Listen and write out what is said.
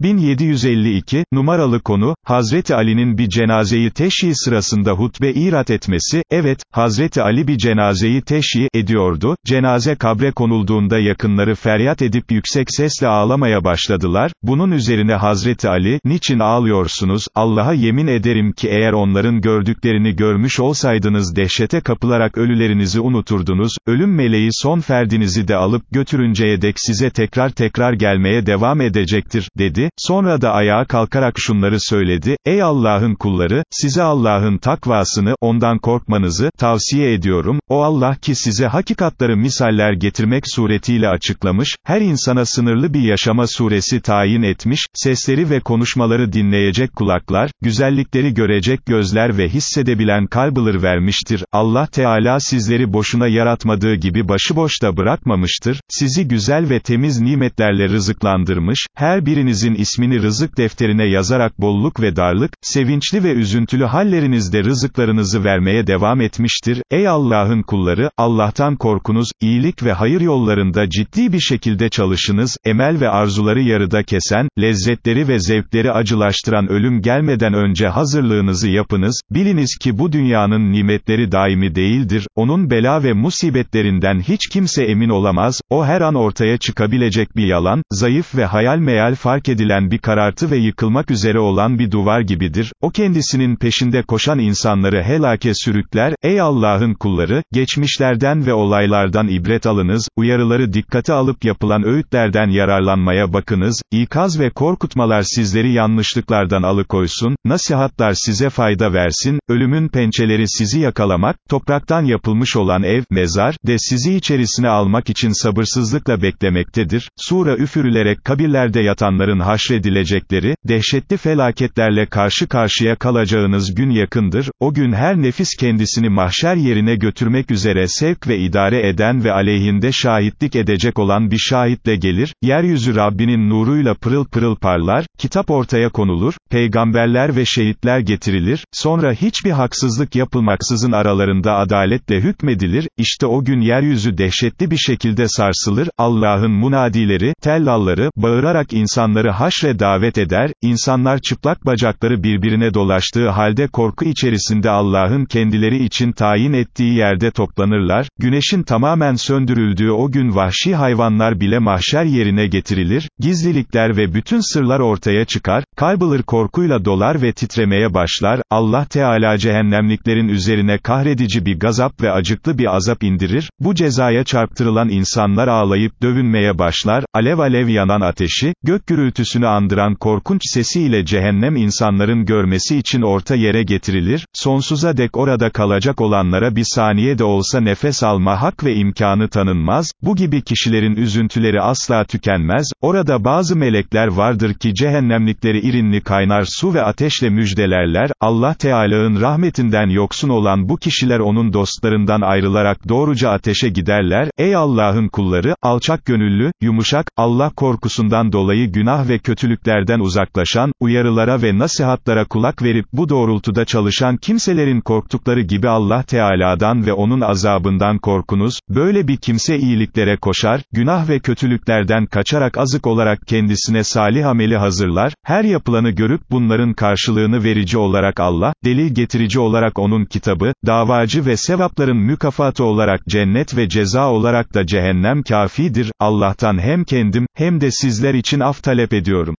1752, numaralı konu, Hazreti Ali'nin bir cenazeyi teşhi sırasında hutbe irat etmesi, evet, Hazreti Ali bir cenazeyi teşhi ediyordu, cenaze kabre konulduğunda yakınları feryat edip yüksek sesle ağlamaya başladılar, bunun üzerine Hazreti Ali, niçin ağlıyorsunuz, Allah'a yemin ederim ki eğer onların gördüklerini görmüş olsaydınız dehşete kapılarak ölülerinizi unuturdunuz, ölüm meleği son ferdinizi de alıp götürünceye dek size tekrar tekrar gelmeye devam edecektir, dedi, sonra da ayağa kalkarak şunları söyledi, ey Allah'ın kulları, size Allah'ın takvasını, ondan korkmanızı, tavsiye ediyorum, o Allah ki size hakikatları misaller getirmek suretiyle açıklamış, her insana sınırlı bir yaşama suresi tayin etmiş, sesleri ve konuşmaları dinleyecek kulaklar, güzellikleri görecek gözler ve hissedebilen kalbılır vermiştir, Allah Teala sizleri boşuna yaratmadığı gibi başıboş da bırakmamıştır, sizi güzel ve temiz nimetlerle rızıklandırmış, her birinizin ismini rızık defterine yazarak bolluk ve darlık, sevinçli ve üzüntülü hallerinizde rızıklarınızı vermeye devam etmiştir. Ey Allah'ın kulları, Allah'tan korkunuz, iyilik ve hayır yollarında ciddi bir şekilde çalışınız, emel ve arzuları yarıda kesen, lezzetleri ve zevkleri acılaştıran ölüm gelmeden önce hazırlığınızı yapınız, biliniz ki bu dünyanın nimetleri daimi değildir, onun bela ve musibetlerinden hiç kimse emin olamaz, o her an ortaya çıkabilecek bir yalan, zayıf ve hayal meyal fark edilen bir karartı ve yıkılmak üzere olan bir duvar gibidir, o kendisinin peşinde koşan insanları helake sürükler, ey Allah'ın kulları, geçmişlerden ve olaylardan ibret alınız, uyarıları dikkate alıp yapılan öğütlerden yararlanmaya bakınız, ikaz ve korkutmalar sizleri yanlışlıklardan alıkoysun, nasihatlar size fayda versin, ölümün pençeleri sizi yakalamak, topraktan yapılmış olan ev, mezar, de sizi içerisine almak için sabırsızlıkla beklemektedir, sura üfürülerek kabirlerde yatanların haşredilecekleri, dehşetli felaketlerle karşı karşıya kalacağınız gün yakındır, o gün her nefis kendisini mahşer yerine götürmek üzere sevk ve idare eden ve aleyhinde şahitlik edecek olan bir şahitle gelir, yeryüzü Rabbinin nuruyla pırıl pırıl parlar, kitap ortaya konulur, peygamberler ve şehitler getirilir, sonra hiçbir haksızlık yapılmaksızın aralarında adaletle hükmedilir, işte o gün yeryüzü dehşetli bir şekilde sarsılır, Allah'ın munadileri, tellalları, bağırarak insanları haşre davet eder, insanlar çıplak bacakları birbirine dolaştığı halde korku içerisinde Allah'ın kendileri için tayin ettiği yerde toplanırlar, güneşin tamamen söndürüldüğü o gün vahşi hayvanlar bile mahşer yerine getirilir, gizlilikler ve bütün sırlar ortaya çıkar, kalbılır korkuyla dolar ve titremeye başlar, Allah Teala cehennemliklerin üzerine kahredici bir gazap ve acıklı bir azap indirir, bu cezaya çarptırılan insanlar ağlayıp dövünmeye başlar, alev alev yanan ateşi, gök gürültüsünü andıran korkunç sesiyle cehennem insanların görmesi için orta yere getirilir, sonsuza dek orada kalacak olanlara bir saniye de olsa nefes alma hak ve imkanı tanınmaz, bu gibi kişilerin üzüntüleri asla tükenmez, orada bazı melekler vardır ki cehennemlikleri irinli kaynar su ve ateşle müjdelerler, Allah Teala'nın rahmetinden yoksun olan bu kişiler onun dostlarından ayrılarak doğruca ateşe giderler, ey Allah'ın kulları, alçak gönüllü, yumuşak, Allah korkusundan dolayı günah ve kötülüklerden uzaklaşan, uyarılara ve nasihatlara kulak verip bu doğrultuda çalışan kimselerin korktukları gibi Allah Teala'dan ve onun azabından korkunuz, böyle bir kimse iyiliklere koşar, günah ve kötülüklerden kaçarak azık olarak kendisine salih ameli hazırlar, her yapılanı görüp bunların karşılığını verici olarak Allah, delil getirici olarak onun kitabı, davacı ve sevapların mükafatı olarak cennet ve ceza olarak da cehennem kafidir, Allah'tan hem kendim, hem de sizler için af talep ediyorum.